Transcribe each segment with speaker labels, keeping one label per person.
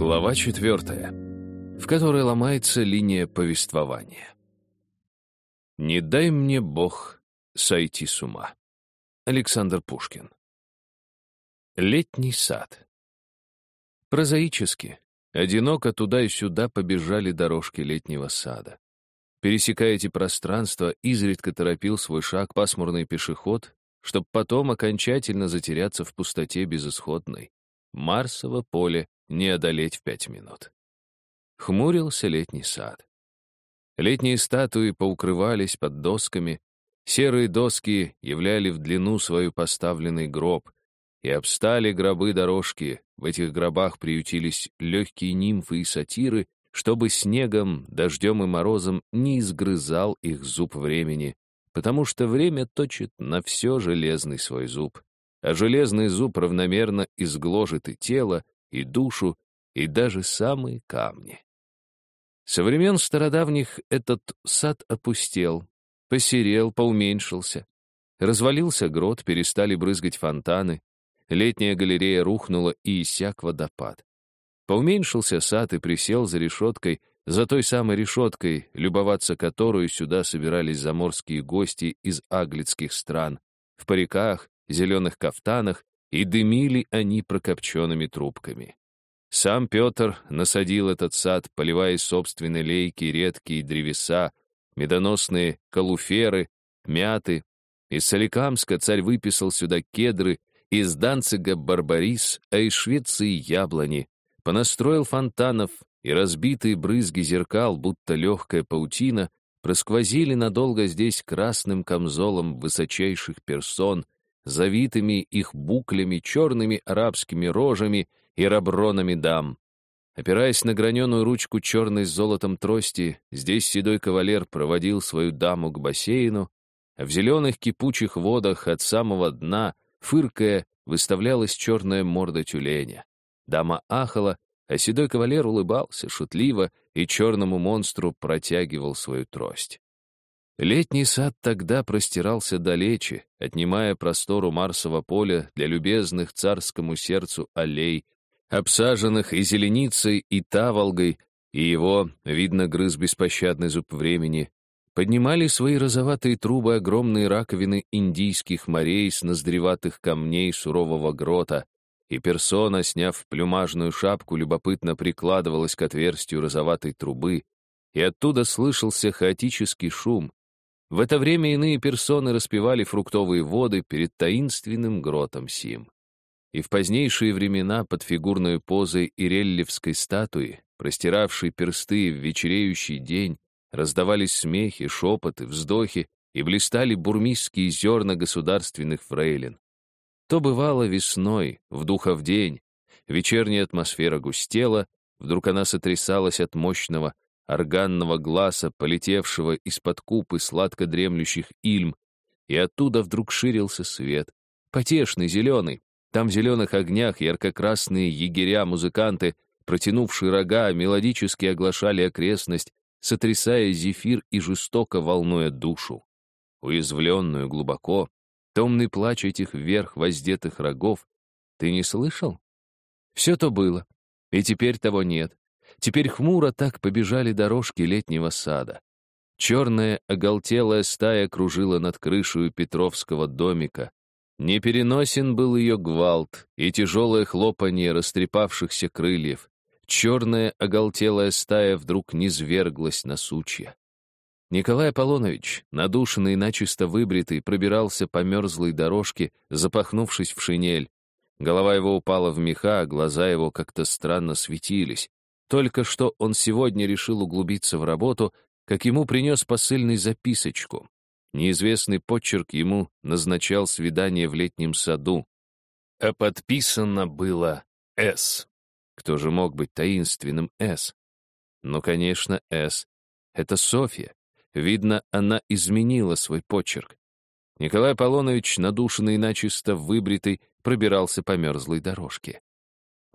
Speaker 1: Глава четвертая, в которой ломается линия повествования. «Не дай мне, Бог, сойти с ума». Александр Пушкин. Летний сад. Прозаически, одиноко туда и сюда побежали дорожки летнего сада. Пересекая эти пространства, изредка торопил свой шаг пасмурный пешеход, чтобы потом окончательно затеряться в пустоте безысходной. Марсово поле не одолеть в пять минут. Хмурился летний сад. Летние статуи поукрывались под досками, серые доски являли в длину свою поставленный гроб, и обстали гробы дорожки, в этих гробах приютились легкие нимфы и сатиры, чтобы снегом, дождем и морозом не изгрызал их зуб времени, потому что время точит на все железный свой зуб, а железный зуб равномерно изгложит и тело, и душу, и даже самые камни. Со времен стародавних этот сад опустел, посерел, поуменьшился. Развалился грот, перестали брызгать фонтаны, летняя галерея рухнула и иссяк водопад. Поуменьшился сад и присел за решеткой, за той самой решеткой, любоваться которую сюда собирались заморские гости из аглицких стран, в париках, зеленых кафтанах, и дымили они прокопченными трубками. Сам Петр насадил этот сад, поливая собственные лейки, редкие древеса, медоносные калуферы, мяты. Из Соликамска царь выписал сюда кедры, из Данцига барбарис, а из Швеции яблони. Понастроил фонтанов, и разбитые брызги зеркал, будто легкая паутина, просквозили надолго здесь красным камзолом высочайших персон, завитыми их буклями, черными арабскими рожами и рабронами дам. Опираясь на граненую ручку черной с золотом трости, здесь седой кавалер проводил свою даму к бассейну, а в зеленых кипучих водах от самого дна, фыркая, выставлялась черная морда тюленя. Дама ахала, а седой кавалер улыбался шутливо и черному монстру протягивал свою трость. Летний сад тогда простирался далече, отнимая простору Марсового поля для любезных царскому сердцу аллей, обсаженных и зеленицей, и таволгой, и его, видно, грыз беспощадный зуб времени, поднимали свои розоватые трубы огромные раковины индийских морей с ноздреватых камней сурового грота, и персона, сняв плюмажную шапку, любопытно прикладывалась к отверстию розоватой трубы, и оттуда слышался хаотический шум, в это время иные персоны распивали фруктовые воды перед таинственным гротом Сим. И в позднейшие времена под фигурной позой иреллевской статуи, простиравшей персты в вечереющий день, раздавались смехи, шепоты, вздохи и блистали бурмистские зерна государственных фрейлин. То бывало весной, в духов день, вечерняя атмосфера густела, вдруг она сотрясалась от мощного органного глаза, полетевшего из-под купы сладко дремлющих ильм, и оттуда вдруг ширился свет. Потешный, зеленый. Там в зеленых огнях ярко-красные егеря-музыканты, протянувшие рога, мелодически оглашали окрестность, сотрясая зефир и жестоко волнуя душу. Уязвленную глубоко, томный плач этих вверх воздетых рогов, ты не слышал? Все то было, и теперь того нет. Теперь хмуро так побежали дорожки летнего сада. Черная оголтелая стая кружила над крышей Петровского домика. Непереносен был ее гвалт и тяжелое хлопанье растрепавшихся крыльев. Черная оголтелая стая вдруг низверглась на сучья. Николай Аполлонович, надушенный и начисто выбритый, пробирался по мерзлой дорожке, запахнувшись в шинель. Голова его упала в меха, а глаза его как-то странно светились. Только что он сегодня решил углубиться в работу, как ему принес посыльный записочку. Неизвестный почерк ему назначал свидание в летнем саду. А подписано было «С». Кто же мог быть таинственным «С»? Ну, конечно, «С». Это Софья. Видно, она изменила свой почерк. Николай Аполлонович, надушенный и начисто выбритый, пробирался по мерзлой дорожке.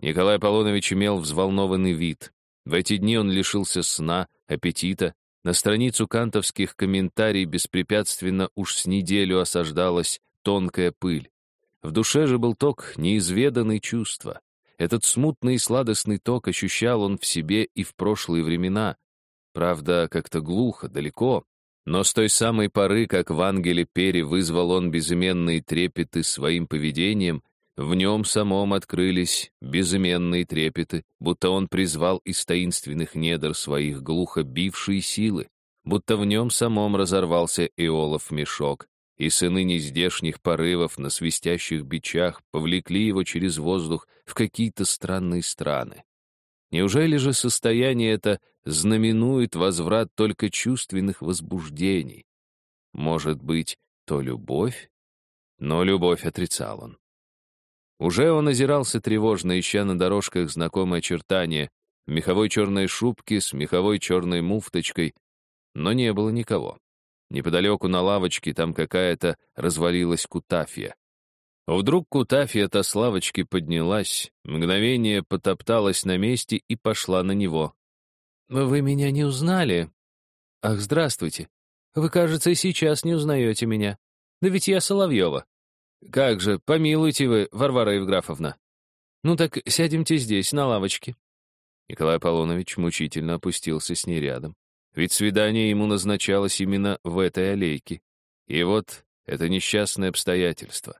Speaker 1: Николай Аполлонович имел взволнованный вид. В эти дни он лишился сна, аппетита. На страницу кантовских комментариев беспрепятственно уж с неделю осаждалась тонкая пыль. В душе же был ток неизведанной чувства. Этот смутный и сладостный ток ощущал он в себе и в прошлые времена. Правда, как-то глухо, далеко. Но с той самой поры, как в ангеле Пере вызвал он безыменные трепеты своим поведением, в нем самом открылись безыменные трепеты, будто он призвал из таинственных недр своих глухо бившие силы, будто в нем самом разорвался Иолов мешок, и сыны нездешних порывов на свистящих бичах повлекли его через воздух в какие-то странные страны. Неужели же состояние это знаменует возврат только чувственных возбуждений? Может быть, то любовь? Но любовь отрицал он. Уже он озирался тревожно, ища на дорожках знакомые очертания, в меховой черной шубке с меховой черной муфточкой, но не было никого. Неподалеку на лавочке там какая-то развалилась кутафья. Вдруг кутафья-то с лавочки поднялась, мгновение потопталась на месте и пошла на него. «Вы меня не узнали?» «Ах, здравствуйте. Вы, кажется, и сейчас не узнаете меня. Да ведь я Соловьева». «Как же, помилуйте вы, Варвара Евграфовна». «Ну так сядемте здесь, на лавочке». Николай Аполлонович мучительно опустился с ней рядом. Ведь свидание ему назначалось именно в этой аллейке. И вот это несчастное обстоятельство.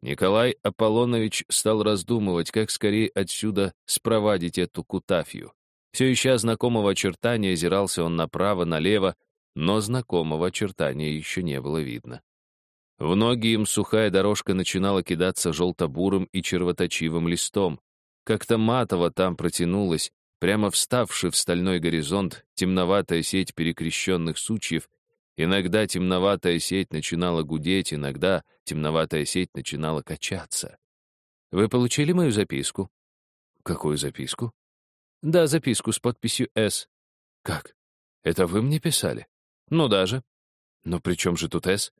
Speaker 1: Николай Аполлонович стал раздумывать, как скорее отсюда спровадить эту кутафью. Все ища знакомого очертания, озирался он направо, налево, но знакомого очертания еще не было видно. В ноги им сухая дорожка начинала кидаться желто-бурым и червоточивым листом. Как-то матово там протянулась, Прямо вставший в стальной горизонт, темноватая сеть перекрещенных сучьев, иногда темноватая сеть начинала гудеть, иногда темноватая сеть начинала качаться. «Вы получили мою записку?» «Какую записку?» «Да, записку с подписью «С». «Как? Это вы мне писали?» «Ну даже». «Но при чем же тут «С»?»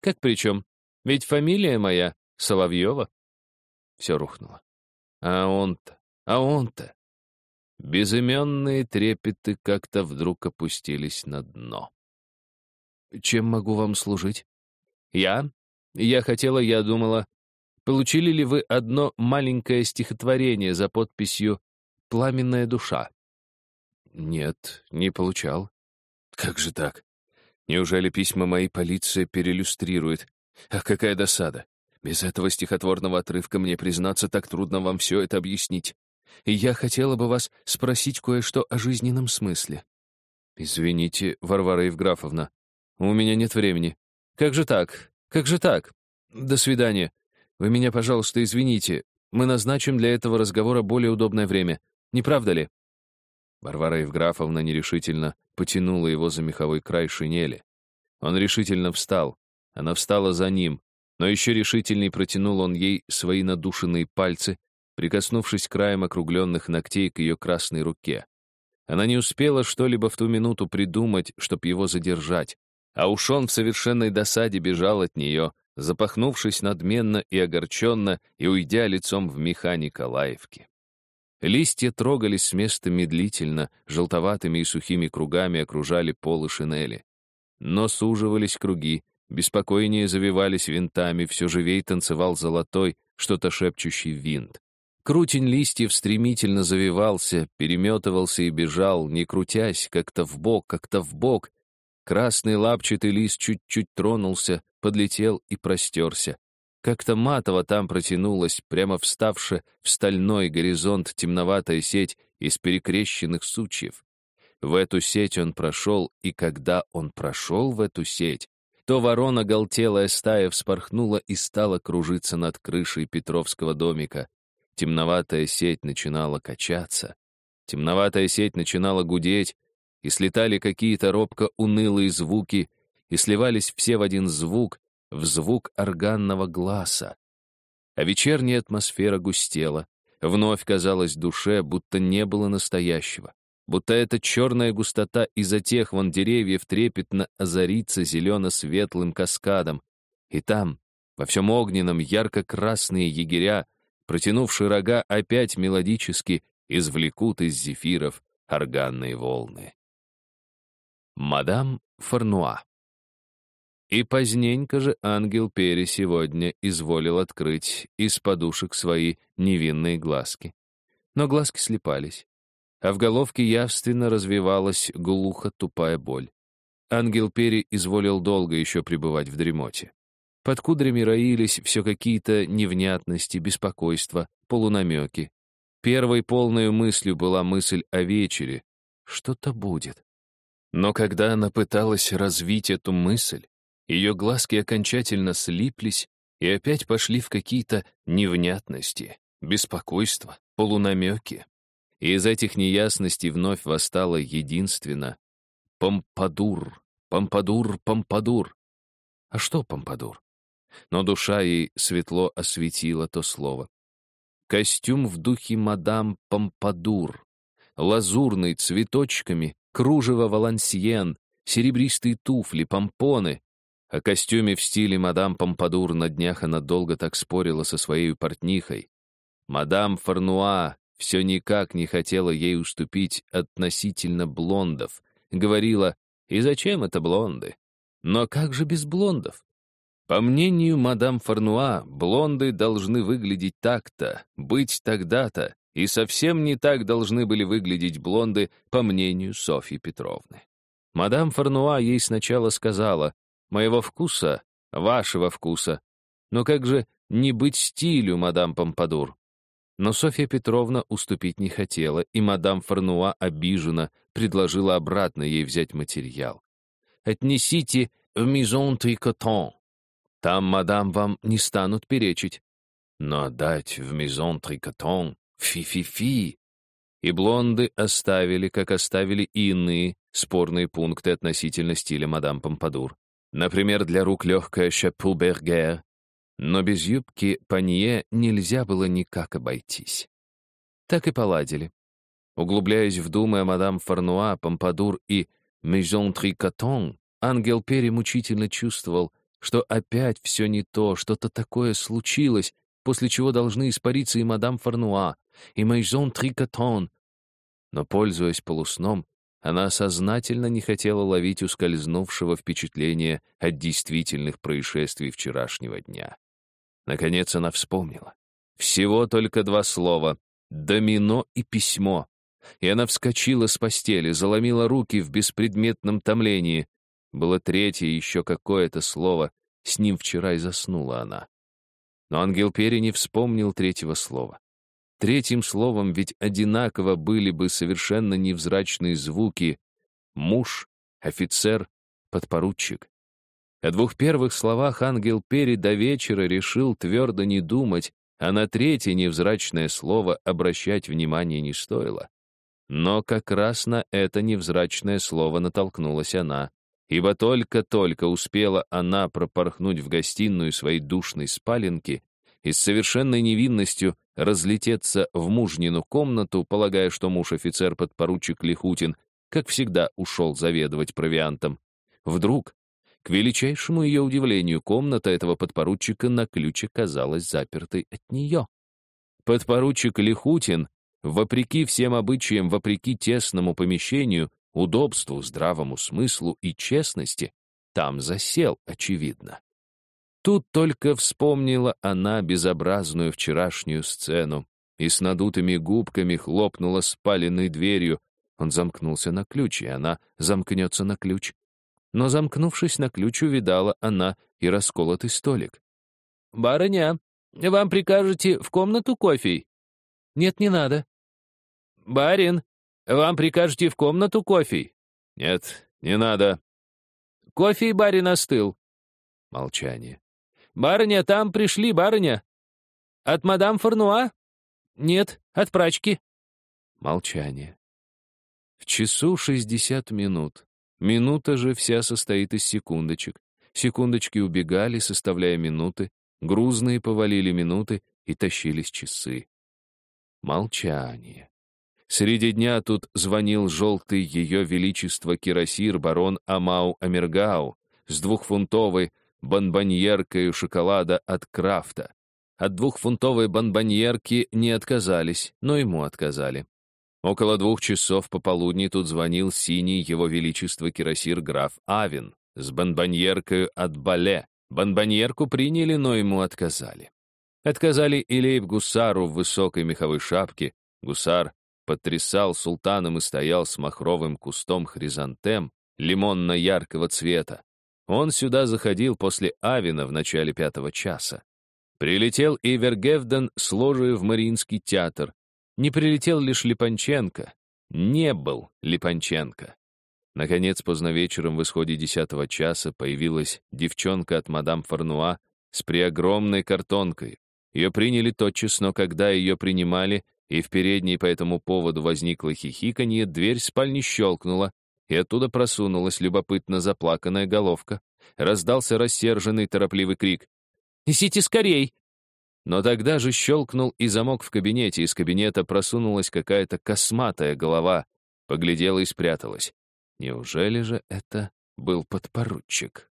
Speaker 1: «Как при чем? Ведь фамилия моя Соловьева». Все рухнуло. А он-то, а он-то. Безыменные трепеты как-то вдруг опустились на дно. «Чем могу вам служить?» «Я? Я хотела, я думала. Получили ли вы одно маленькое стихотворение за подписью «Пламенная душа»?» «Нет, не получал». «Как же так? Неужели письма моей полиция перелюстрирует? Ах, какая досада! Без этого стихотворного отрывка мне признаться, так трудно вам все это объяснить и я хотела бы вас спросить кое-что о жизненном смысле». «Извините, Варвара Евграфовна, у меня нет времени. Как же так? Как же так? До свидания. Вы меня, пожалуйста, извините. Мы назначим для этого разговора более удобное время. Не правда ли?» Варвара Евграфовна нерешительно потянула его за меховой край шинели. Он решительно встал. Она встала за ним, но еще решительней протянул он ей свои надушенные пальцы, прикоснувшись краем округленных ногтей к ее красной руке. Она не успела что-либо в ту минуту придумать, чтоб его задержать, а уж он в совершенной досаде бежал от нее, запахнувшись надменно и огорченно и уйдя лицом в меха Николаевки. Листья трогались с места медлительно, желтоватыми и сухими кругами окружали полы шинели. Но суживались круги, беспокойнее завивались винтами, все живей танцевал золотой, что-то шепчущий винт. Крутень листьев стремительно завивался, переметывался и бежал, не крутясь, как-то в бок, как-то в бок. Красный лапчатый лист чуть-чуть тронулся, подлетел и простерся. Как-то матово там протянулась, прямо вставшая в стальной горизонт темноватая сеть из перекрещенных сучьев. В эту сеть он прошел, и когда он прошел в эту сеть, то ворона галтелая стая вспорхнула и стала кружиться над крышей Петровского домика. Темноватая сеть начинала качаться, темноватая сеть начинала гудеть, и слетали какие-то робко унылые звуки, и сливались все в один звук, в звук органного глаза. А вечерняя атмосфера густела, вновь казалось душе, будто не было настоящего, будто эта черная густота из-за тех вон деревьев трепетно озарится зелено-светлым каскадом, и там, во всем огненном, ярко-красные егеря, протянувшие рога, опять мелодически извлекут из зефиров органные волны. Мадам Фарнуа. И поздненько же ангел Пери сегодня изволил открыть из подушек свои невинные глазки. но глазки слепались, а в головке явственно развивалась глухо-тупая боль. Ангел Пери изволил долго еще пребывать в дремоте. Под кудрями роились все какие-то невнятности, беспокойства, полунамеки. Первой полной мыслью была мысль о вечере. Что-то будет. Но когда она пыталась развить эту мысль, ее глазки окончательно слиплись и опять пошли в какие-то невнятности, беспокойства, полунамеки. И из этих неясностей вновь восстало единственно Помпадур, Помпадур, Помпадур. А что Помпадур? но душа ей светло осветила то слово. Костюм в духе мадам Помпадур, лазурный, цветочками, кружево валансьен, серебристые туфли, помпоны. О костюме в стиле мадам Помпадур на днях она долго так спорила со своей портнихой. Мадам Фарнуа все никак не хотела ей уступить относительно блондов. Говорила, и зачем это блонды? Но как же без блондов? По мнению мадам Фарнуа, блонды должны выглядеть так-то, быть тогда-то, и совсем не так должны были выглядеть блонды, по мнению Софьи Петровны. Мадам Фарнуа ей сначала сказала, «Моего вкуса, вашего вкуса. Но как же не быть стилю, мадам Помпадур?» Но Софья Петровна уступить не хотела, и мадам Фарнуа обижена предложила обратно ей взять материал. «Отнесите в Maison Tricotons», там, мадам, вам не станут перечить. Но отдать в Maison Tricotons фи-фи-фи. И блонды оставили, как оставили и иные спорные пункты относительно стиля мадам Помпадур. Например, для рук легкая шапу бергер, но без юбки панье нельзя было никак обойтись. Так и поладили. Углубляясь в думы о мадам Фарнуа, Помпадур и Мизон Трикотон, ангел Пери мучительно чувствовал, что опять все не то, что-то такое случилось, после чего должны испариться и мадам Фарнуа, и Мейзон Трикотон. Но, пользуясь полусном, она сознательно не хотела ловить ускользнувшего впечатления от действительных происшествий вчерашнего дня. Наконец она вспомнила. Всего только два слова — «домино» и «письмо». И она вскочила с постели, заломила руки в беспредметном томлении. Было третье еще какое-то слово. С ним вчера и заснула она. Но ангел Пери не вспомнил третьего слова. Третьим словом ведь одинаково были бы совершенно невзрачные звуки «муж», «офицер», «подпоручик». О двух первых словах ангел Пери до вечера решил твердо не думать, а на третье невзрачное слово обращать внимание не стоило. Но как раз на это невзрачное слово натолкнулась она ибо только-только успела она пропорхнуть в гостиную своей душной спаленки и с совершенной невинностью разлететься в мужнину комнату, полагая, что муж-офицер-подпоручик Лихутин, как всегда, ушел заведовать провиантом. Вдруг, к величайшему ее удивлению, комната этого подпоручика на ключ оказалась запертой от нее. Подпоручик Лихутин, вопреки всем обычаям, вопреки тесному помещению, удобству, здравому смыслу и честности, там засел, очевидно. Тут только вспомнила она безобразную вчерашнюю сцену и с надутыми губками хлопнула спаленной дверью. Он замкнулся на ключ, и она замкнется на ключ. Но, замкнувшись на ключ, увидала она и расколотый столик. «Барыня, вам прикажете в комнату кофе?» «Нет, не надо». «Барин, вам прикажете в комнату кофе? Нет, не надо. Кофе, барин, остыл. Молчание. Барыня, там пришли, барыня. От мадам Фарнуа? Нет, от прачки. Молчание. В часу шестьдесят минут. Минута же вся состоит из секундочек. Секундочки убегали, составляя минуты, грузные повалили минуты и тащились часы. Молчание. Среди дня тут звонил желтый ее величество кирасир барон Амау Амергау с двухфунтовой бонбоньеркой шоколада от Крафта. От двухфунтовой бонбоньерки не отказались, но ему отказали. Около двух часов пополудни тут звонил синий его величество кирасир граф Авин с бонбоньеркой от Бале. Бонбоньерку приняли, но ему отказали. Отказали и лейб-гусару в высокой меховой шапке, Гусар потрясал султаном и стоял с махровым кустом хризантем лимонно-яркого цвета. Он сюда заходил после Авина в начале пятого часа. Прилетел и Вергевден с ложей в Мариинский театр. Не прилетел лишь Липанченко. Не был Липанченко. Наконец, поздно вечером в исходе десятого часа появилась девчонка от мадам Фарнуа с преогромной картонкой. Ее приняли тотчас, но когда ее принимали, и в передней по этому поводу возникло хихиканье, дверь спальни щелкнула, и оттуда просунулась любопытно заплаканная головка. Раздался рассерженный торопливый крик. «Несите скорей!» Но тогда же щелкнул и замок в кабинете, из кабинета просунулась какая-то косматая голова, поглядела и спряталась. Неужели же это был подпоручик?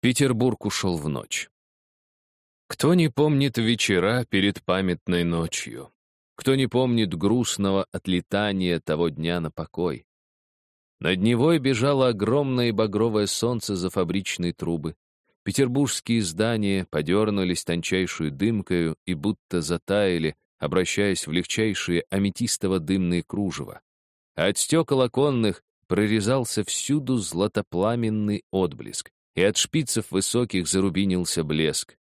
Speaker 1: Петербург ушел в ночь. Кто не помнит вечера перед памятной ночью? Кто не помнит грустного отлетания того дня на покой? Над Невой бежало огромное багровое солнце за фабричные трубы. Петербургские здания подернулись тончайшую дымкою и будто затаяли, обращаясь в легчайшие аметистово-дымные кружева. От стекол оконных прорезался всюду златопламенный отблеск, и от шпицев высоких зарубинился блеск.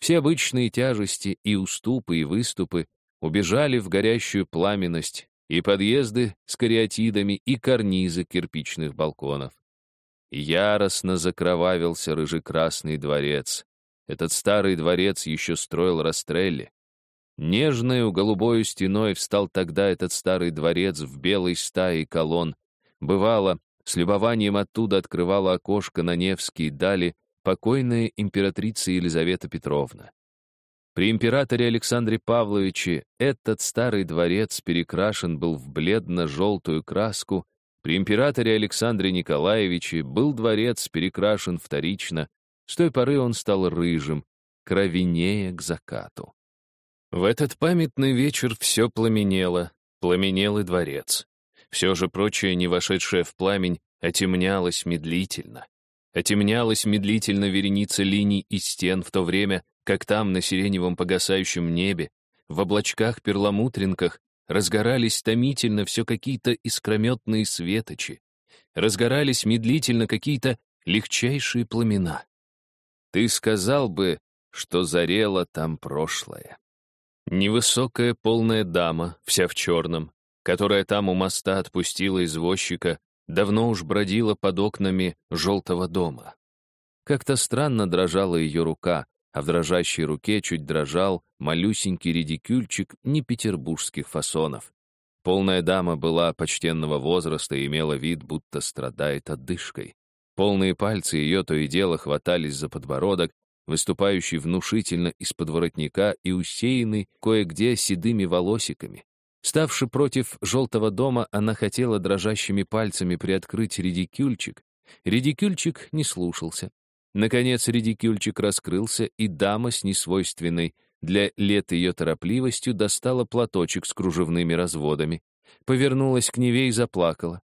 Speaker 1: Все обычные тяжести и уступы, и выступы убежали в горящую пламенность, и подъезды с кариатидами, и карнизы кирпичных балконов. Яростно закровавился рыжекрасный дворец. Этот старый дворец еще строил Растрелли. Нежною голубою стеной встал тогда этот старый дворец в белой стае колонн. Бывало, с любованием оттуда открывала окошко на Невские дали покойная императрица Елизавета Петровна. При императоре Александре Павловиче этот старый дворец перекрашен был в бледно-желтую краску, при императоре Александре Николаевиче был дворец перекрашен вторично, с той поры он стал рыжим, кровенее к закату. В этот памятный вечер все пламенело, пламенел и дворец. Все же прочее, не вошедшее в пламень, отемнялось медлительно. Отемнялась медлительно вереница линий и стен в то время, как там, на сиреневом погасающем небе, в облачках-перламутринках, разгорались томительно все какие-то искрометные светочи, разгорались медлительно какие-то легчайшие пламена. Ты сказал бы, что зарело там прошлое. Невысокая полная дама, вся в черном, которая там у моста отпустила извозчика, давно уж бродила под окнами желтого дома. Как-то странно дрожала ее рука, а в дрожащей руке чуть дрожал малюсенький редикюльчик не петербургских фасонов. Полная дама была почтенного возраста и имела вид, будто страдает отдышкой. Полные пальцы ее то и дело хватались за подбородок, выступающий внушительно из-под воротника и усеянный кое-где седыми волосиками. Ставши против желтого дома, она хотела дрожащими пальцами приоткрыть редикюльчик. Редикюльчик не слушался. Наконец редикюльчик раскрылся, и дама с несвойственной для лет ее торопливостью достала платочек с кружевными разводами, повернулась к Неве и заплакала.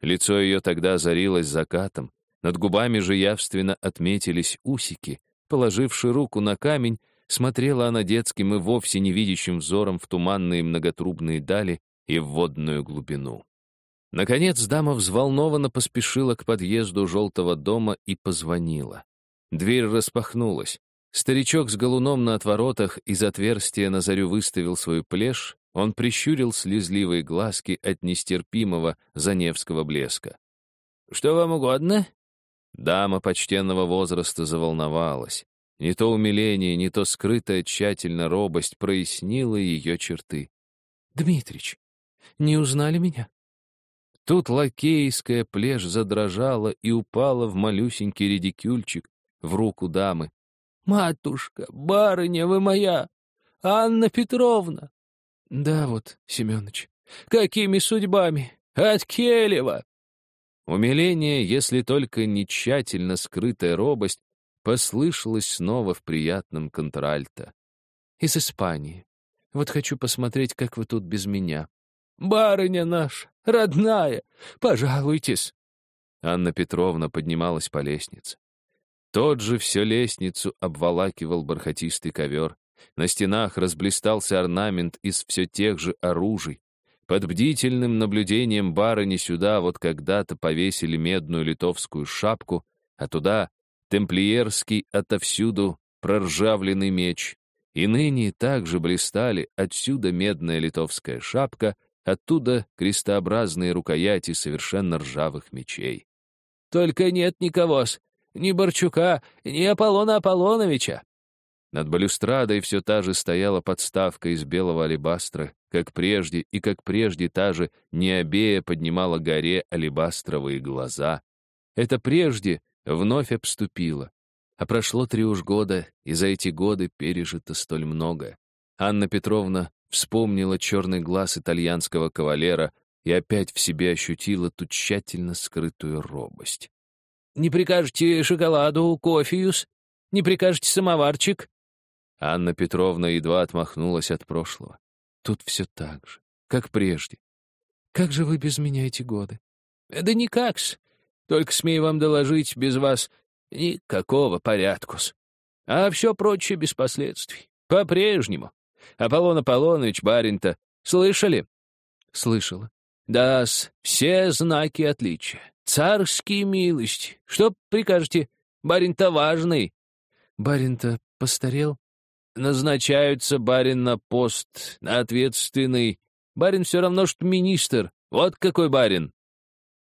Speaker 1: Лицо ее тогда озарилось закатом, над губами же явственно отметились усики. Положивши руку на камень, смотрела она детским и вовсе невидящим взором в туманные многотрубные дали и в водную глубину. Наконец дама взволнованно поспешила к подъезду желтого дома и позвонила. Дверь распахнулась. Старичок с галуном на отворотах из отверстия на зарю выставил свою плешь, он прищурил слезливые глазки от нестерпимого заневского блеска. «Что вам угодно?» Дама почтенного возраста заволновалась. Не то умиление, не то скрытая тщательно робость прояснила ее черты. «Дмитрич, не узнали меня?» Тут лакейская плешь задрожала и упала в малюсенький редикюльчик в руку дамы. «Матушка, барыня вы моя! Анна Петровна!» «Да вот, Семёныч, какими судьбами? От Келева!» Умиление, если только не тщательно скрытая робость, послышалось снова в приятном контральто. «Из Испании. Вот хочу посмотреть, как вы тут без меня. Барыня наша, родная, пожалуйтесь!» Анна Петровна поднималась по лестнице. Тот же всю лестницу обволакивал бархатистый ковер, На стенах разблистался орнамент из все тех же оружий. Под бдительным наблюдением барыни сюда вот когда-то повесили медную литовскую шапку, а туда — темплиерский отовсюду проржавленный меч. И ныне также блистали отсюда медная литовская шапка, оттуда крестообразные рукояти совершенно ржавых мечей.
Speaker 2: «Только нет никого-с, ни Борчука, ни Аполлона Аполлоновича!»
Speaker 1: Над балюстрадой все та же стояла подставка из белого алебастра, как прежде, и как прежде та же Необея поднимала горе алебастровые глаза. Это прежде вновь обступило. А прошло три уж года, и за эти годы пережито столь много. Анна Петровна вспомнила черный глаз итальянского кавалера и опять в себе ощутила ту тщательно скрытую робость.
Speaker 2: «Не прикажете шоколаду, кофеюс? Не прикажете самоварчик?»
Speaker 1: Анна Петровна едва отмахнулась от прошлого. Тут все так же, как прежде.
Speaker 2: «Как же вы без меня эти годы?» «Да никак-с. Только смею вам доложить, без вас Никакого порядку-с. А все прочее без последствий. По-прежнему. Аполлон Аполлоныч, барин-то, слышали?
Speaker 1: Слышала.
Speaker 2: Да-с, все знаки отличия. Царские милости. Что прикажете? Барин-то важный.
Speaker 1: Барин-то постарел?
Speaker 2: Назначаются барин на пост, на ответственный. Барин все равно, что министр. Вот какой барин.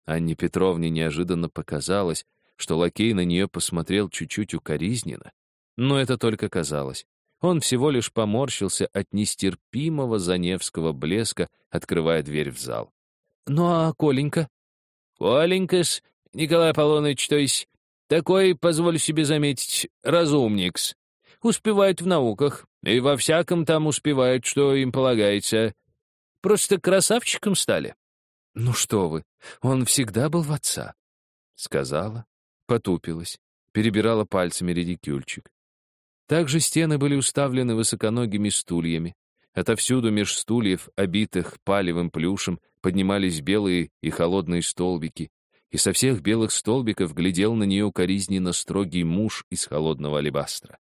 Speaker 1: Анне Петровне неожиданно показалось, что лакей на нее посмотрел чуть-чуть укоризненно. Но это только казалось. Он всего лишь поморщился от нестерпимого заневского блеска, открывая дверь в зал.
Speaker 2: «Ну а Коленька?» «Коленька-с, Николай Аполлоныч, то есть такой, позволю себе заметить, разумникс. Успевает в науках, и во всяком там успевает, что им полагается. Просто красавчиком стали».
Speaker 1: «Ну что вы, он всегда был в отца», — сказала, потупилась, перебирала пальцами редикюльчик. Также стены были уставлены высоконогими стульями. Отовсюду меж стульев, обитых палевым плюшем, поднимались белые и холодные столбики, и со всех белых столбиков глядел на нее укоризненно строгий муж из холодного алебастра.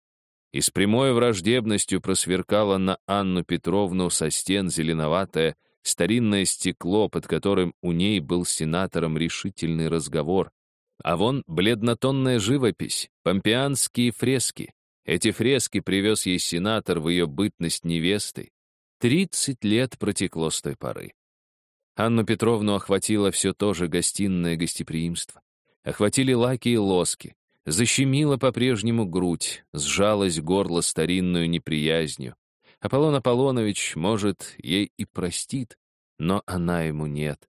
Speaker 1: И с прямой враждебностью просверкало на Анну Петровну со стен зеленоватое, старинное стекло, под которым у ней был сенатором решительный разговор, а вон бледнотонная живопись, помпеанские фрески. Эти фрески привез ей сенатор в ее бытность невестой. Тридцать лет протекло с той поры. Анну Петровну охватило все то же гостиное гостеприимство. Охватили лаки и лоски. Защемила по-прежнему грудь, сжалось горло старинную неприязнью. Аполлон Аполлонович, может, ей и простит, но она ему нет.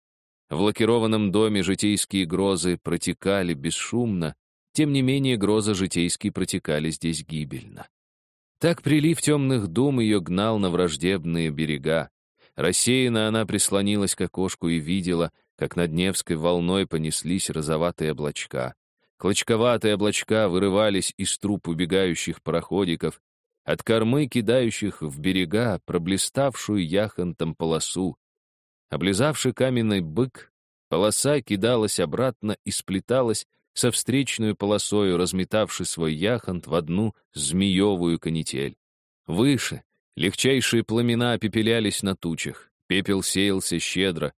Speaker 1: В лакированном доме житейские грозы протекали бесшумно, тем не менее грозы житейские протекали здесь гибельно. Так прилив темных дум ее гнал на враждебные берега. Рассеянно она прислонилась к окошку и видела, как над Невской волной понеслись розоватые облачка. Клочковатые облачка вырывались из труб убегающих пароходиков, от кормы кидающих в берега проблиставшую яхонтом полосу, Облизавший каменный бык, полоса кидалась обратно и сплеталась со встречную полосою, разметавший свой яхонт в одну змеевую канитель. Выше легчайшие пламена пепелялись на тучах, пепел сеялся щедро,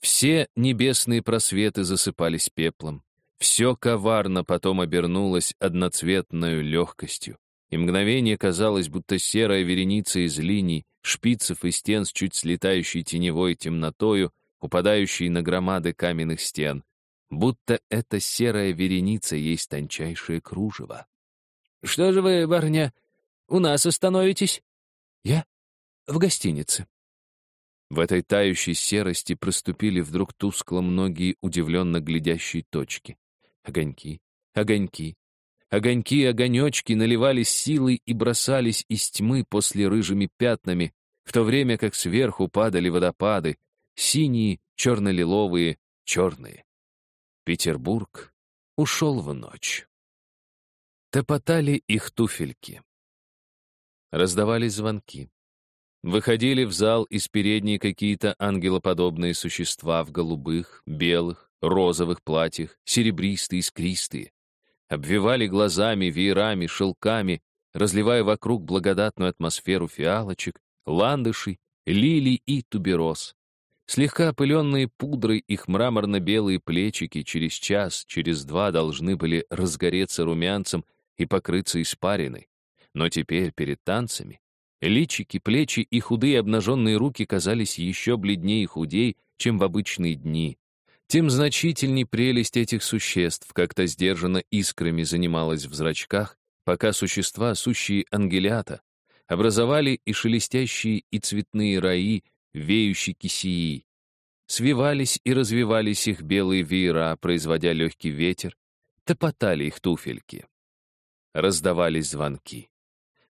Speaker 1: все небесные просветы засыпались пеплом, все коварно потом обернулось одноцветной легкостью, и мгновение казалось, будто серая вереница из линий, шпицев и стен с чуть слетающей теневой темнотою, упадающей на громады каменных стен, будто эта серая вереница есть тончайшее кружево.
Speaker 2: «Что же вы, барыня, у нас остановитесь?»
Speaker 1: «Я? В гостинице». В этой тающей серости проступили вдруг тускло многие удивленно глядящие точки. Огоньки, огоньки, Огоньки огонечки наливались силой и бросались из тьмы после рыжими пятнами, в то время как сверху падали водопады, синие, черно-лиловые, черные. Петербург ушел в ночь. Топотали их туфельки. Раздавались звонки. Выходили в зал из передней какие-то ангелоподобные существа в голубых, белых, розовых платьях, серебристые, искристые обвивали глазами, веерами, шелками, разливая вокруг благодатную атмосферу фиалочек, ландышей, лилий и тубероз. Слегка опыленные пудрой их мраморно-белые плечики через час, через два должны были разгореться румянцем и покрыться испариной. Но теперь, перед танцами, личики, плечи и худые обнаженные руки казались еще бледнее и худей, чем в обычные дни. Тем значительней прелесть этих существ, как-то сдержанно искрами занималась в зрачках, пока существа, сущие ангелята, образовали и шелестящие, и цветные раи, веющие кисии. Свивались и развивались их белые веера, производя легкий ветер, топотали их туфельки. Раздавались звонки.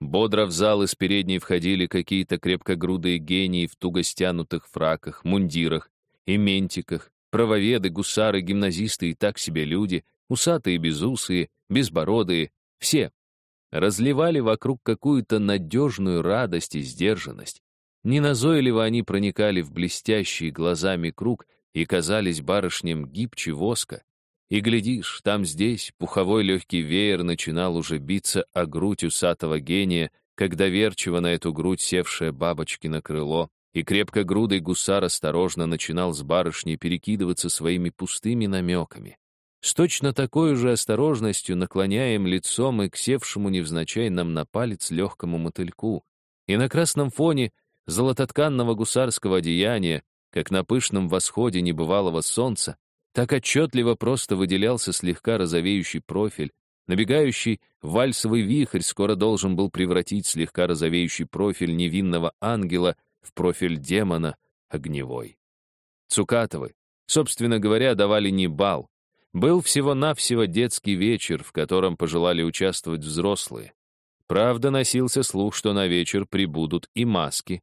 Speaker 1: Бодро в зал из передней входили какие-то крепкогрудые гении в туго стянутых фраках, мундирах и ментиках, правоведы, гусары, гимназисты и так себе люди, усатые, безусые, безбородые, все. Разливали вокруг какую-то надежную радость и сдержанность. Неназойливо они проникали в блестящий глазами круг и казались барышням гибче воска. И, глядишь, там-здесь пуховой легкий веер начинал уже биться о грудь усатого гения, когда верчиво на эту грудь севшая бабочки на крыло, и крепко грудый гусар осторожно начинал с барышней перекидываться своими пустыми намеками. С точно такой же осторожностью наклоняем лицом и к севшему невзначай нам на палец легкому мотыльку. И на красном фоне — золототканного гусарского одеяния, как на пышном восходе небывалого солнца, так отчетливо просто выделялся слегка розовеющий профиль, набегающий вальсовый вихрь скоро должен был превратить слегка розовеющий профиль невинного ангела в профиль демона огневой. Цукатовы, собственно говоря, давали не бал. Был всего-навсего детский вечер, в котором пожелали участвовать взрослые. Правда, носился слух, что на вечер прибудут и маски,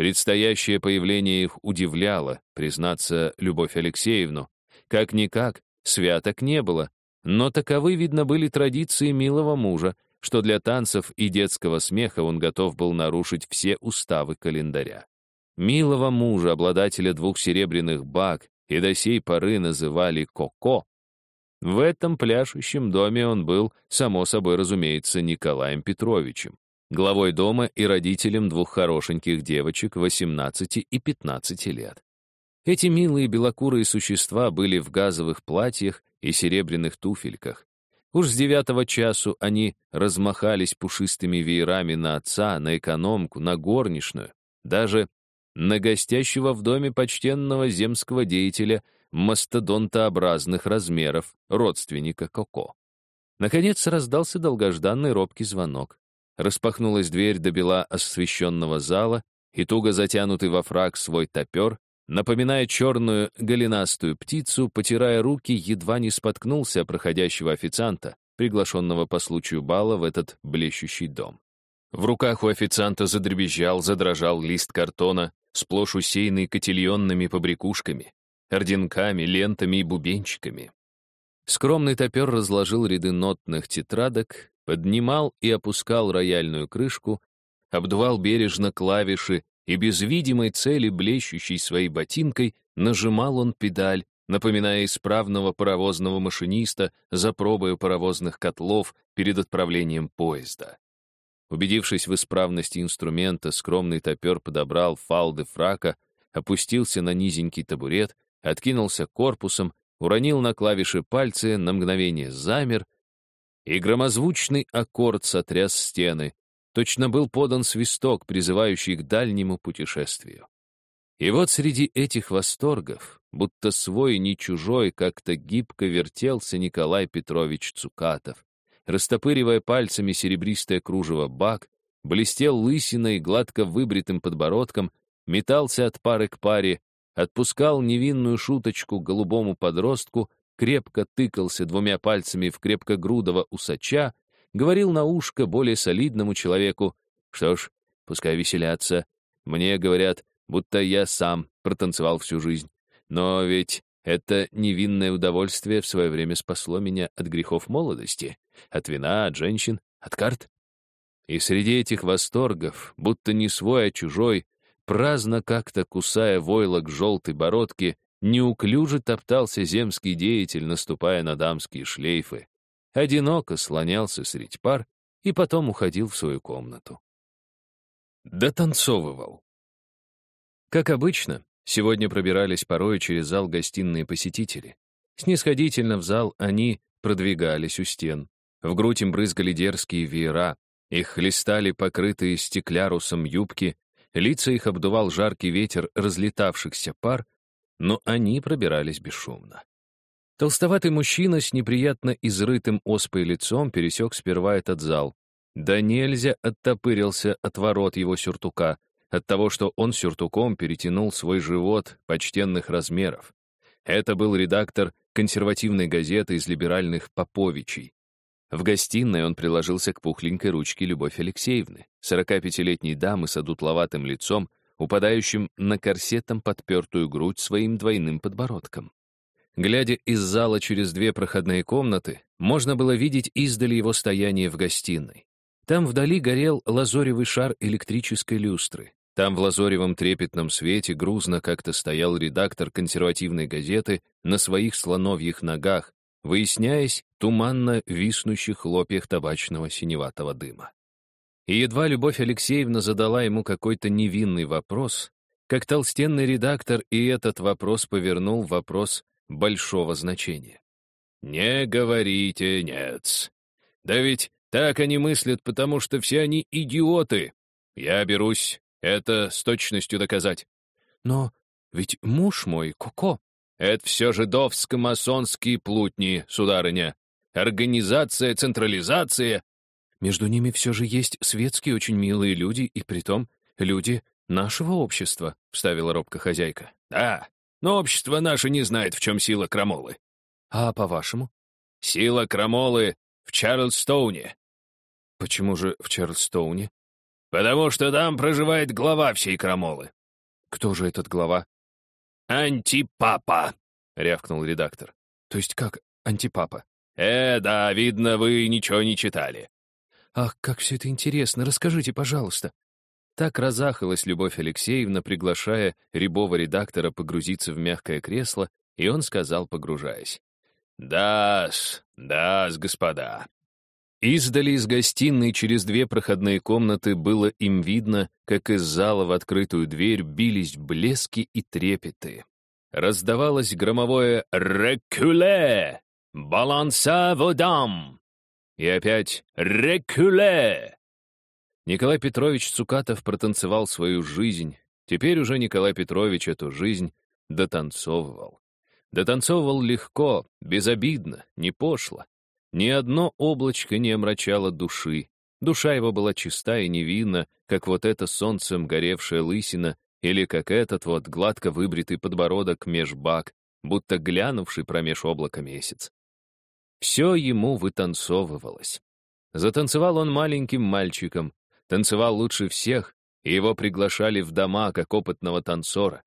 Speaker 1: Предстоящее появление их удивляло, признаться, Любовь Алексеевну. Как-никак, святок не было, но таковы, видно, были традиции милого мужа, что для танцев и детского смеха он готов был нарушить все уставы календаря. Милого мужа, обладателя двух серебряных бак, и до сей поры называли Коко. В этом пляшущем доме он был, само собой разумеется, Николаем Петровичем главой дома и родителем двух хорошеньких девочек 18 и 15 лет. Эти милые белокурые существа были в газовых платьях и серебряных туфельках. Уж с девятого часу они размахались пушистыми веерами на отца, на экономку, на горничную, даже на гостящего в доме почтенного земского деятеля мастодонтообразных размеров, родственника Коко. Наконец раздался долгожданный робкий звонок. Распахнулась дверь до бела освещенного зала, и туго затянутый во фраг свой топер, напоминая черную голенастую птицу, потирая руки, едва не споткнулся проходящего официанта, приглашенного по случаю бала в этот блещущий дом. В руках у официанта задребезжал, задрожал лист картона, сплошь усеянный котельонными побрякушками, орденками, лентами и бубенчиками. Скромный топер разложил ряды нотных тетрадок, поднимал и опускал рояльную крышку, обдувал бережно клавиши и без видимой цели, блещущей своей ботинкой, нажимал он педаль, напоминая исправного паровозного машиниста за пробою паровозных котлов перед отправлением поезда. Убедившись в исправности инструмента, скромный топер подобрал фалды фрака, опустился на низенький табурет, откинулся корпусом, уронил на клавиши пальцы, на мгновение замер — и громозвучный аккорд сотряс стены. Точно был подан свисток, призывающий к дальнему путешествию. И вот среди этих восторгов, будто свой, не чужой, как-то гибко вертелся Николай Петрович Цукатов. Растопыривая пальцами серебристое кружево бак, блестел лысиной, гладко выбритым подбородком, метался от пары к паре, отпускал невинную шуточку голубому подростку крепко тыкался двумя пальцами в крепкогрудого усача, говорил на ушко более солидному человеку, что ж, пускай веселятся. Мне говорят, будто я сам протанцевал всю жизнь. Но ведь это невинное удовольствие в свое время спасло меня от грехов молодости, от вина, от женщин, от карт. И среди этих восторгов, будто не свой, а чужой, праздно как-то кусая войлок желтой бородки, Неуклюже топтался земский деятель, наступая на дамские шлейфы. Одиноко слонялся средь пар и потом уходил в свою комнату. Дотанцовывал. Как обычно, сегодня пробирались порой через зал гостиные посетители. Снисходительно в зал они продвигались у стен. В грудь им брызгали дерзкие веера, их хлестали покрытые стеклярусом юбки, лица их обдувал жаркий ветер разлетавшихся пар, но они пробирались бесшумно. Толстоватый мужчина с неприятно изрытым оспой лицом пересек сперва этот зал. Да нельзя оттопырился от ворот его сюртука, от того, что он сюртуком перетянул свой живот почтенных размеров. Это был редактор консервативной газеты из либеральных Поповичей. В гостиной он приложился к пухленькой ручке Любовь Алексеевны, 45-летней дамы с одутловатым лицом, упадающим на корсетом подпертую грудь своим двойным подбородком. Глядя из зала через две проходные комнаты, можно было видеть издали его стояние в гостиной. Там вдали горел лазоревый шар электрической люстры. Там в лазоревом трепетном свете грузно как-то стоял редактор консервативной газеты на своих слоновьих ногах, выясняясь туманно виснущих хлопьях табачного синеватого дыма. И едва Любовь Алексеевна задала ему какой-то невинный вопрос, как толстенный редактор и этот вопрос повернул вопрос большого значения. «Не говорите нет. Да ведь так они мыслят, потому что все они идиоты. Я берусь это с точностью доказать». «Но ведь муж мой, Коко...» «Это все жидовско-масонские плутни, сударыня. Организация, централизация...» «Между ними все же есть светские очень милые люди, и притом люди нашего общества», — вставила робко хозяйка. «Да, но общество наше не знает, в чем сила крамолы. А по-вашему? Сила крамолы в Чарльстоуне. Почему же в Чарльстоуне? Потому что там проживает глава всей крамолы. Кто же этот глава? Антипапа, рявкнул редактор. То есть как антипапа? Э, да, видно, вы ничего не читали. Ах, как все это интересно, расскажите, пожалуйста. Так разахалась Любовь Алексеевна, приглашая рябого редактора погрузиться в мягкое кресло, и он сказал, погружаясь. «Да-с, да-с, господа». Издали из гостиной через две проходные комнаты было им видно, как из зала в открытую дверь бились блески и трепеты. Раздавалось громовое «Рекуле! Баланса водам!» И опять «Рекуле! Николай Петрович Цукатов протанцевал свою жизнь. Теперь уже Николай Петрович эту жизнь дотанцовывал. Дотанцовывал легко, безобидно, не пошло. Ни одно облачко не омрачало души. Душа его была чиста и невинна, как вот эта солнцем горевшая лысина или как этот вот гладко выбритый подбородок меж бак, будто глянувший промеж облака месяц. Все ему вытанцовывалось. Затанцевал он маленьким мальчиком, танцевал лучше всех, и его приглашали в дома как опытного танцора.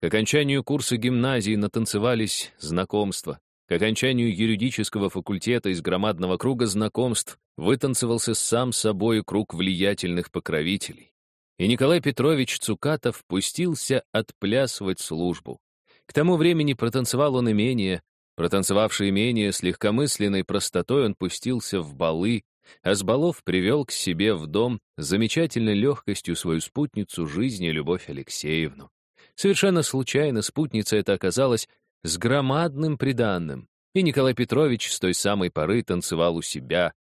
Speaker 1: К окончанию курса гимназии натанцевались знакомства. К окончанию юридического факультета из громадного круга знакомств вытанцевался сам собой круг влиятельных покровителей. И Николай Петрович Цукатов пустился отплясывать службу. К тому времени протанцевал он имение, протанцевавший имение с легкомысленной простотой он пустился в балы, а с балов привел к себе в дом замечательной легкостью свою спутницу жизни Любовь Алексеевну. Совершенно случайно спутница эта оказалась с громадным приданным, и Николай Петрович с той самой поры танцевал у себя.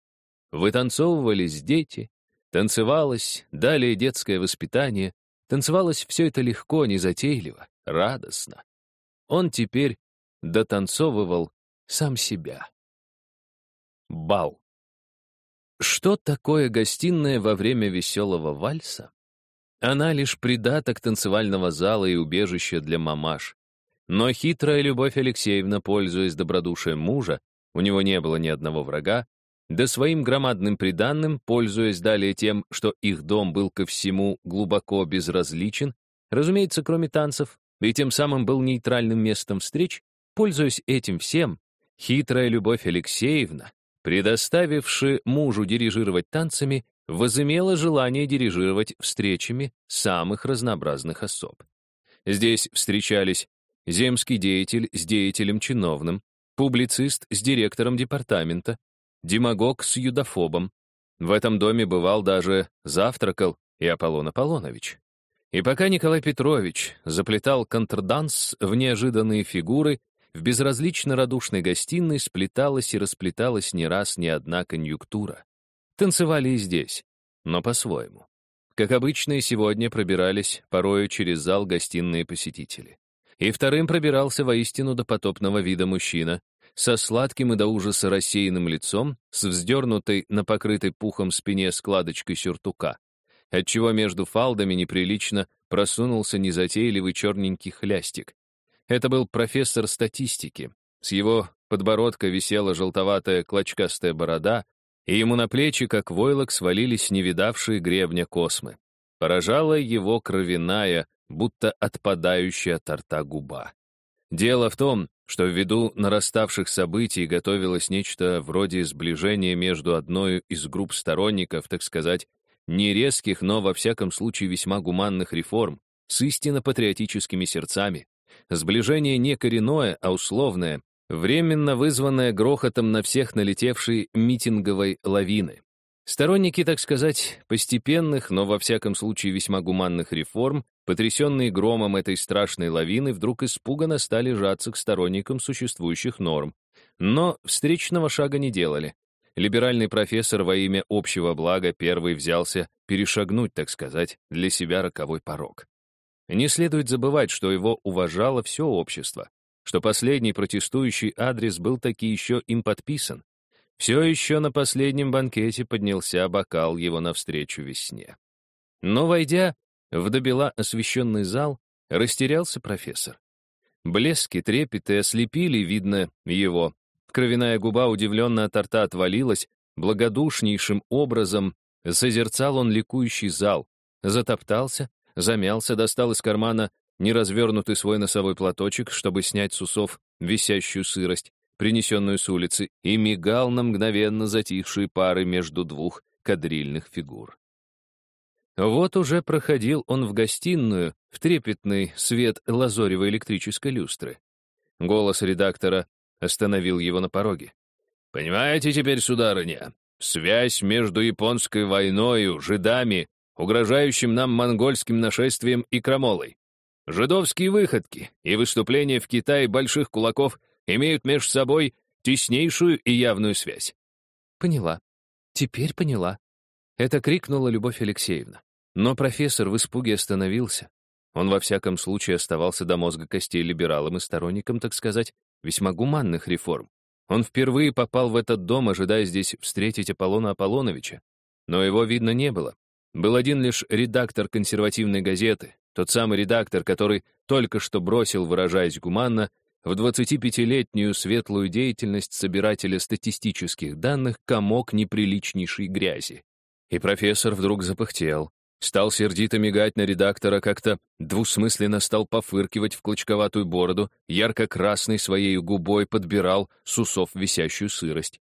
Speaker 1: Вытанцовывались дети, танцевалось, далее детское воспитание, танцевалось все это легко, незатейливо, радостно. Он теперь дотанцовывал сам себя. Бал. Что такое гостиная во время веселого вальса? Она лишь придаток танцевального зала и убежище для мамаш. Но хитрая Любовь Алексеевна, пользуясь добродушием мужа, у него не было ни одного врага, да своим громадным приданным, пользуясь далее тем, что их дом был ко всему глубоко безразличен, разумеется, кроме танцев, и тем самым был нейтральным местом встреч, пользуясь этим всем, хитрая Любовь Алексеевна предоставивши мужу дирижировать танцами, возымела желание дирижировать встречами самых разнообразных особ. Здесь встречались земский деятель с деятелем чиновным, публицист с директором департамента, демагог с юдофобом, В этом доме бывал даже завтракал и Аполлон Аполлонович. И пока Николай Петрович заплетал контрданс в неожиданные фигуры, в безразлично радушной гостиной сплеталась и расплеталась не раз ни одна конъюнктура. Танцевали и здесь, но по-своему. Как обычно, и сегодня пробирались порою через зал гостиные посетители. И вторым пробирался воистину допотопного вида мужчина, со сладким и до ужаса рассеянным лицом, с вздернутой на покрытой пухом спине складочкой сюртука, отчего между фалдами неприлично просунулся незатейливый черненький хлястик. Это был профессор статистики. С его подбородка висела желтоватая клочкастая борода, и ему на плечи, как войлок, свалились невидавшие гребня космы. Поражала его кровяная, будто отпадающая от рта губа. Дело в том, что ввиду нараставших событий готовилось нечто вроде сближения между одной из групп сторонников, так сказать, не резких, но во всяком случае весьма гуманных реформ, с истинно патриотическими сердцами. Сближение не коренное, а условное, временно вызванное грохотом на всех налетевшей митинговой лавины. Сторонники, так сказать, постепенных, но во всяком случае весьма гуманных реформ, потрясенные громом этой страшной лавины, вдруг испуганно стали жаться к сторонникам существующих норм. Но встречного шага не делали. Либеральный профессор во имя общего блага первый взялся перешагнуть, так сказать, для себя роковой порог. Не следует забывать, что его уважало все общество, что последний протестующий адрес был таки еще им подписан, все еще на последнем банкете поднялся бокал его навстречу весне. Но, войдя в добела освещенный зал, растерялся профессор. Блески, трепеты ослепили, видно, его. Кровяная губа удивленно от рта отвалилась, благодушнейшим образом созерцал он ликующий зал, затоптался, замялся, достал из кармана неразвернутый свой носовой платочек, чтобы снять с усов висящую сырость, принесенную с улицы, и мигал на мгновенно затихшие пары между двух кадрильных фигур. Вот уже проходил он в гостиную, в трепетный свет лазоревой электрической люстры. Голос редактора остановил его на пороге. «Понимаете теперь, сударыня, связь между японской войною, жидами, угрожающим нам монгольским нашествием и крамолой. Жидовские выходки и выступления в Китае больших кулаков — имеют между собой теснейшую и явную связь.
Speaker 2: Поняла. Теперь поняла. Это крикнула Любовь Алексеевна. Но профессор в испуге остановился. Он во всяком случае оставался до мозга костей либералом и сторонником, так сказать, весьма гуманных реформ. Он впервые попал в этот дом, ожидая здесь встретить Аполлона Аполлоновича. Но его видно не было. Был один лишь редактор консервативной газеты, тот самый редактор, который только что бросил, выражаясь гуманно, в 25-летнюю светлую деятельность собирателя статистических данных комок неприличнейшей грязи. И профессор вдруг запыхтел, стал сердито мигать на редактора, как-то двусмысленно стал пофыркивать в клочковатую бороду, ярко-красной своей губой подбирал с усов висящую сырость.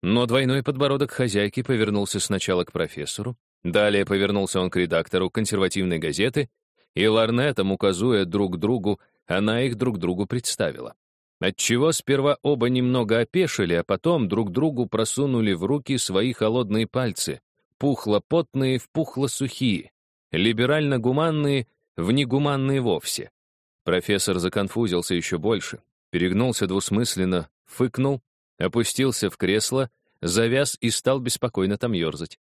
Speaker 2: Но двойной подбородок хозяйки повернулся сначала к профессору, далее повернулся он к редактору консервативной газеты, и ларнетом, указуя друг другу, она их друг другу представила. Отчего сперва оба немного опешили, а потом друг другу просунули в руки свои холодные пальцы, пухло-потные в пухло-сухие, либерально-гуманные в негуманные вовсе. Профессор законфузился еще больше, перегнулся двусмысленно, фыкнул, опустился в кресло, завяз и стал беспокойно там ерзать.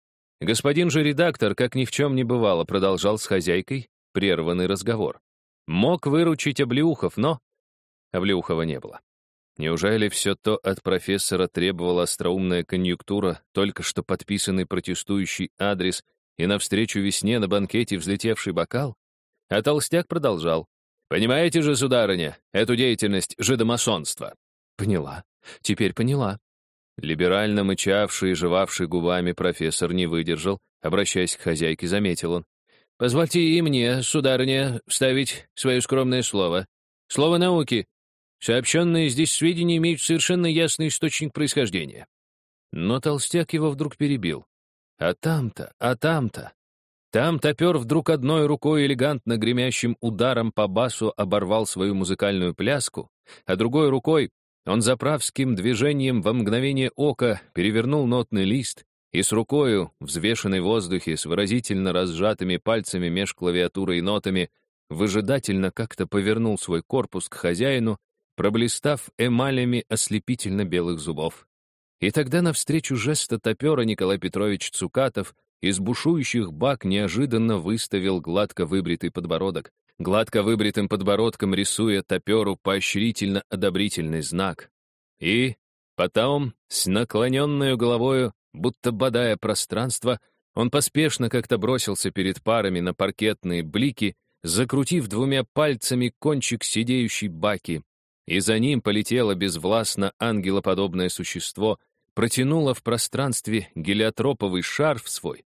Speaker 2: Господин же редактор, как ни в чем не бывало, продолжал с хозяйкой прерванный разговор. Мог выручить Облеухов, но... Облеухова не было. Неужели все то от профессора требовала остроумная конъюнктура, только что подписанный протестующий адрес и навстречу весне на банкете взлетевший бокал? А толстяк продолжал. «Понимаете же, сударыня, эту деятельность жидомасонства?» «Поняла. Теперь поняла». Либерально мычавший и жевавший губами профессор не выдержал, обращаясь к хозяйке, заметил он. Позвольте и мне, сударыня, вставить свое скромное слово. Слово науки. Сообщенные здесь сведения имеют совершенно ясный источник происхождения. Но толстяк его вдруг перебил. А там-то, а там-то. Там топер вдруг одной рукой элегантно гремящим ударом по басу оборвал свою музыкальную пляску, а другой рукой он заправским движением во мгновение ока перевернул нотный лист,
Speaker 1: и с рукою, взвешенной в воздухе, с выразительно разжатыми пальцами меж клавиатурой и нотами, выжидательно как-то повернул свой корпус к хозяину, проблистав эмалями ослепительно белых зубов. И тогда навстречу жеста топера Николай Петрович Цукатов из бушующих бак неожиданно выставил гладко выбритый подбородок, гладко выбритым подбородком рисуя топеру поощрительно-одобрительный знак. И потом, с наклоненной головою, будто бодая пространство, он поспешно как-то бросился перед парами на паркетные блики, закрутив двумя пальцами кончик сидеющей баки, и за ним полетело безвластно ангелоподобное существо, протянуло в пространстве гелиотроповый шарф свой.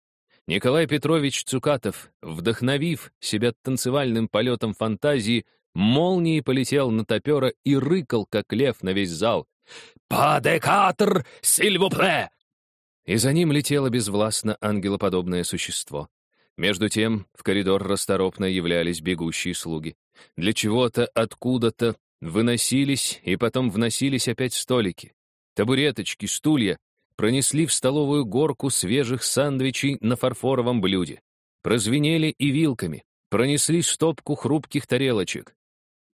Speaker 1: Николай Петрович Цукатов, вдохновив себя танцевальным полетом фантазии, молнией полетел на топера и рыкал, как лев, на весь зал. «Падекатр, сильвупре!» И за ним летело безвластно ангелоподобное существо. Между тем в коридор расторопно являлись бегущие слуги. Для чего-то, откуда-то выносились и потом вносились опять столики. Табуреточки, стулья пронесли в столовую горку свежих сандвичей на фарфоровом блюде. Прозвенели и вилками, пронесли стопку хрупких тарелочек.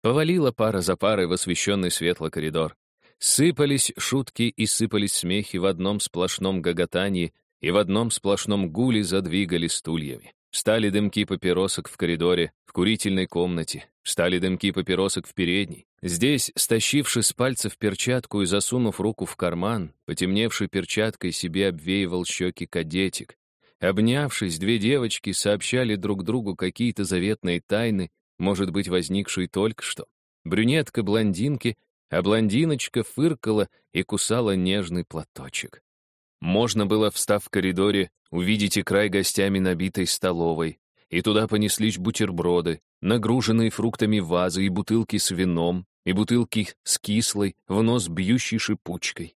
Speaker 1: Повалила пара за парой в освещенный светло коридор. Сыпались шутки и сыпались смехи в одном сплошном гоготании и в одном сплошном гуле задвигали стульями. Стали дымки папиросок в коридоре, в курительной комнате, стали дымки папиросок в передней. Здесь, стащивши с пальцев перчатку и засунув руку в карман, потемневший перчаткой себе обвеивал щеки кадетик. Обнявшись, две девочки сообщали друг другу какие-то заветные тайны, может быть, возникшие только что. Брюнетка блондинки, а блондиночка фыркала и кусала нежный платочек. Можно было, встав в коридоре, увидеть и край гостями набитой столовой, и туда понеслись бутерброды, нагруженные фруктами вазы и бутылки с вином, и бутылки с кислой, в нос бьющей шипучкой.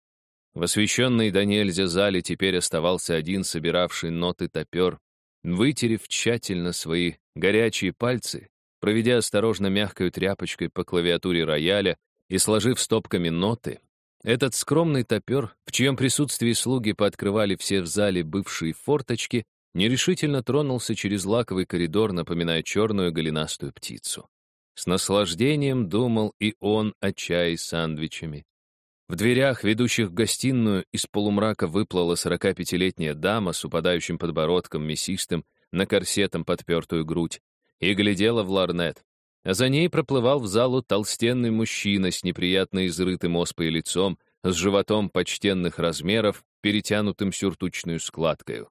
Speaker 1: В освещенной до нельзя зале теперь оставался один собиравший ноты топер, вытерев тщательно свои горячие пальцы, проведя осторожно мягкой тряпочкой по клавиатуре рояля и сложив стопками ноты, этот скромный топер, в чьем присутствии слуги пооткрывали все в зале бывшие форточки, нерешительно тронулся через лаковый коридор, напоминая черную голенастую птицу. С наслаждением думал и он о чае с сандвичами. В дверях, ведущих в гостиную, из полумрака выплыла 45-летняя дама с упадающим подбородком мясистым, на корсетом подпертую грудь, и глядела в ларнет. А за ней проплывал в залу толстенный мужчина с неприятно изрытым оспой лицом, с животом почтенных размеров, перетянутым сюртучную складкою.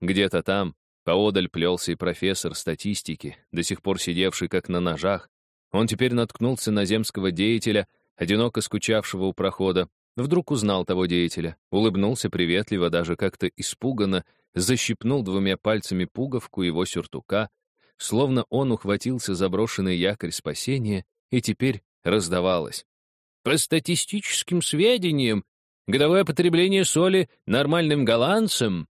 Speaker 1: Где-то там, поодаль плелся и профессор статистики, до сих пор сидевший как на ножах. Он теперь наткнулся на земского деятеля, одиноко скучавшего у прохода, вдруг узнал того деятеля, улыбнулся приветливо, даже как-то испуганно, защипнул двумя пальцами пуговку его сюртука, словно он ухватился за брошенный якорь спасения и теперь раздавалось. По статистическим сведениям, годовое потребление соли нормальным голландцам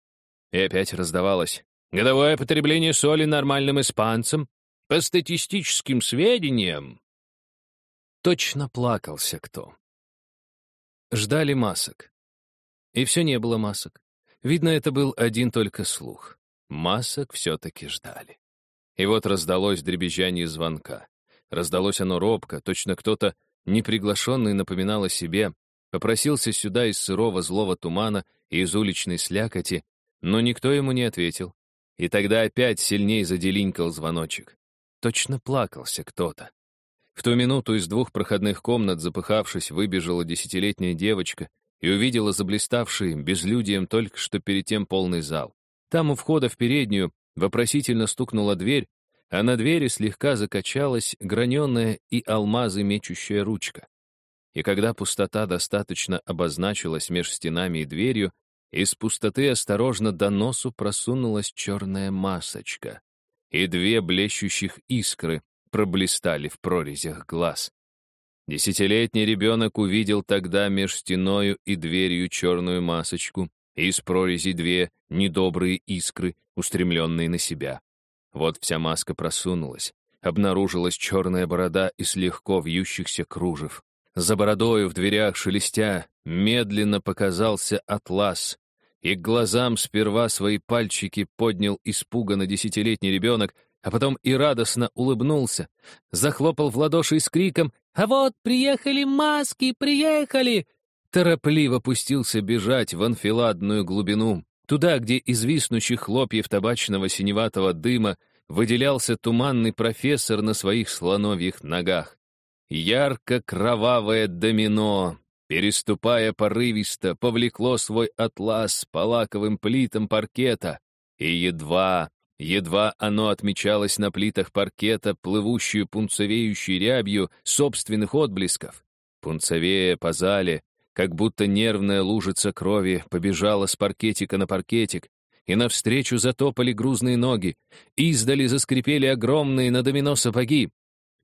Speaker 1: и опять раздавалось. Годовое потребление соли нормальным испанцам по статистическим сведениям. Точно плакался кто. Ждали масок. И все не было масок. Видно, это был один только слух. Масок все-таки ждали. И вот раздалось дребезжание звонка. Раздалось оно робко, точно кто-то, неприглашенный, напоминал о себе, попросился сюда из сырого злого тумана и из уличной слякоти, но никто ему не ответил. И тогда опять сильней заделинькал звоночек. Точно плакался кто-то. В ту минуту из двух проходных комнат, запыхавшись, выбежала десятилетняя девочка и увидела заблиставший безлюдием только что перед тем полный зал. Там у входа в переднюю Вопросительно стукнула дверь, а на двери слегка закачалась граненая и алмазы мечущая ручка. И когда пустота достаточно обозначилась меж стенами и дверью, из пустоты осторожно до носу просунулась черная масочка, и две блещущих искры проблистали в прорезях глаз. Десятилетний ребенок увидел тогда меж стеною и дверью черную масочку, из прорези две недобрые искры, устремленные на себя. Вот вся маска просунулась. Обнаружилась черная борода из легко вьющихся кружев. За бородою в дверях шелестя медленно показался атлас. и к глазам сперва свои пальчики поднял испуганно десятилетний ребенок, а потом и радостно улыбнулся, захлопал в ладоши с криком «А вот, приехали маски, приехали!» Торопливо пустился бежать в анфиладную глубину, туда, где из виснущих хлопьев табачного синеватого дыма выделялся туманный профессор на своих слоновьих ногах. Ярко-кровавое домино, переступая порывисто, повлекло свой атлас по лаковым плитам паркета, и едва, едва оно отмечалось на плитах паркета, плывущую пунцовеющей рябью собственных отблесков. Пунцовея по зале, как будто нервная лужица крови побежала с паркетика на паркетик, и навстречу затопали грузные ноги, издали заскрипели огромные на домино сапоги.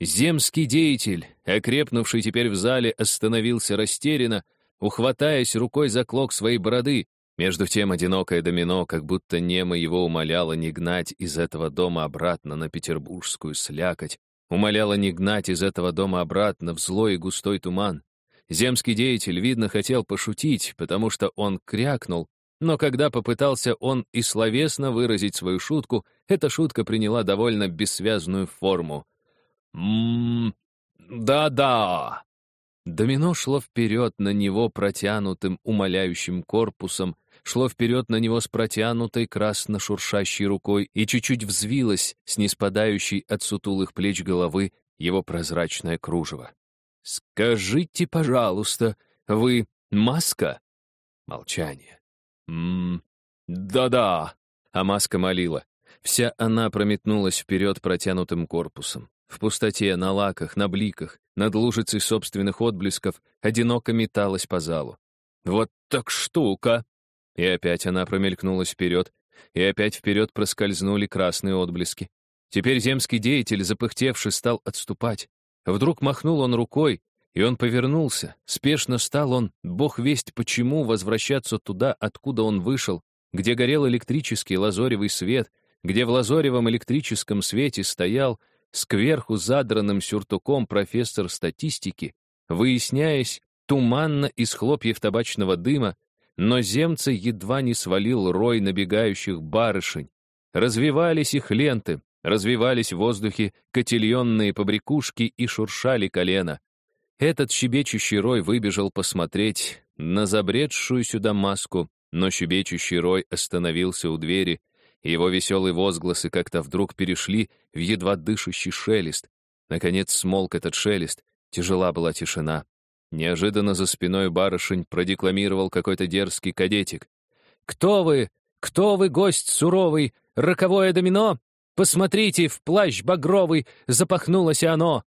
Speaker 1: Земский деятель, окрепнувший теперь в зале, остановился растерянно, ухватаясь рукой за клок своей бороды. Между тем одинокое домино, как будто немо его умоляло не гнать из этого дома обратно на петербургскую слякоть, умоляло не гнать из этого дома обратно в злой и густой туман. Земский деятель, видно, хотел пошутить, потому что он крякнул, но когда попытался он и словесно выразить свою шутку, эта шутка приняла довольно бессвязную форму. «Ммм, да-да». Домино шло вперед на него протянутым умоляющим корпусом, шло вперед на него с протянутой красно-шуршащей рукой и чуть-чуть взвилось с неспадающей от сутулых плеч головы его прозрачное кружево. «Скажите, пожалуйста, вы маска?» Молчание. «Ммм, да-да», — а маска молила. Вся она прометнулась вперед протянутым корпусом. В пустоте, на лаках, на бликах, над лужицей собственных отблесков одиноко металась по залу. «Вот так штука!» И опять она промелькнулась вперед, и опять вперед проскользнули красные отблески. Теперь земский деятель, запыхтевший, стал отступать. Вдруг махнул он рукой, и он повернулся. Спешно стал он, бог весть почему, возвращаться туда, откуда он вышел, где горел электрический лазоревый свет, где в лазоревом электрическом свете стоял скверху задранным сюртуком профессор статистики, выясняясь туманно из хлопьев табачного дыма, но земца едва не свалил рой набегающих барышень. Развивались их ленты, развивались в воздухе котельонные побрякушки и шуршали колено. Этот щебечущий рой выбежал посмотреть на забредшую сюда маску, но щебечущий рой остановился у двери, его веселые возгласы как-то вдруг перешли в едва дышащий шелест. Наконец смолк этот шелест, тяжела была тишина. Неожиданно за спиной барышень продекламировал какой-то дерзкий кадетик. «Кто вы? Кто вы, гость суровый? Роковое домино? Посмотрите, в плащ багровый запахнулось оно!»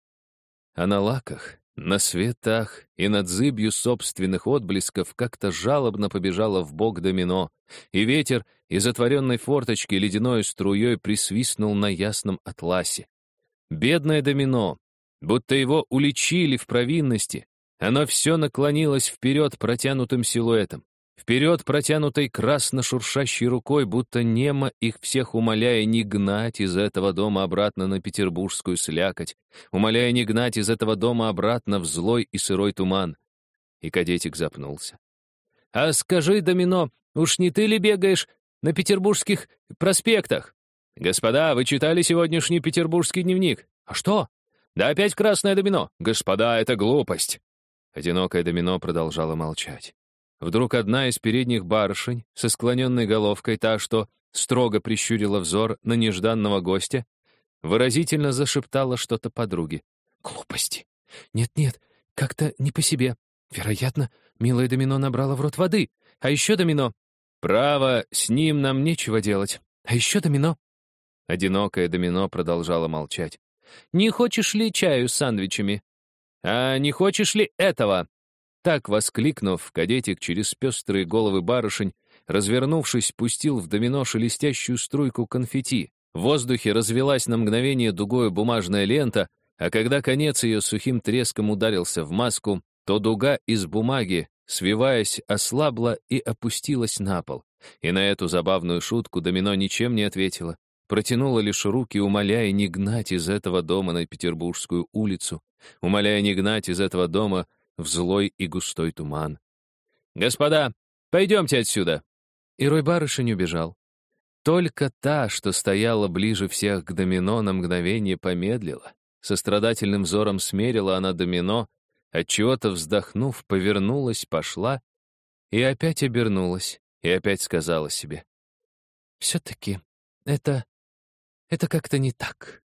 Speaker 1: А на лаках, на светах и над зыбью собственных отблесков как-то жалобно побежало в бок домино, и ветер из отворенной форточки ледяной струей присвистнул на ясном атласе. Бедное домино, будто его уличили в провинности, оно все наклонилось вперед протянутым силуэтом. Вперед протянутой красно-шуршащей рукой, будто немо их всех умоляя не гнать из этого дома обратно на петербургскую слякоть, умоляя не гнать из этого дома обратно в злой и сырой туман. И кадетик запнулся. «А скажи, Домино, уж не ты ли бегаешь на петербургских проспектах?» «Господа, вы читали сегодняшний петербургский дневник?» «А что?» «Да опять красное домино!» «Господа, это глупость!» Одинокое домино продолжало молчать. Вдруг одна из передних барышень, со склоненной головкой, та, что строго прищурила взор на нежданного гостя, выразительно зашептала что-то подруге. «Глупости! Нет-нет, как-то не по себе. Вероятно, милая домино набрала в рот воды. А еще домино. Право, с ним нам нечего делать. А еще домино». Одинокое домино продолжало молчать. «Не хочешь ли чаю с сандвичами?» «А не хочешь ли этого?» Так, воскликнув, кадетик через пестрые головы барышень, развернувшись, пустил в домино шелестящую струйку конфетти. В воздухе развелась на мгновение дугою бумажная лента, а когда конец ее сухим треском ударился в маску, то дуга из бумаги, свиваясь, ослабла и опустилась на пол. И на эту забавную шутку домино ничем не ответила. Протянула лишь руки, умоляя не гнать из этого дома на Петербургскую улицу, умоляя не гнать из этого дома в злой и густой туман. «Господа, пойдемте отсюда!» И Рой Барышень убежал. Только та, что стояла ближе всех к домино, на мгновение помедлила. Со страдательным взором смерила она домино, отчего-то вздохнув, повернулась, пошла и опять обернулась, и опять сказала себе. «Все-таки это... это как-то не так.